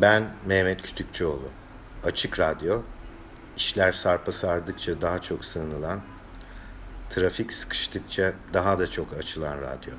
Ben Mehmet Kütükçüoğlu. Açık Radyo, işler sarpa sardıkça daha çok sığınılan, trafik sıkıştıkça daha da çok açılan radyo.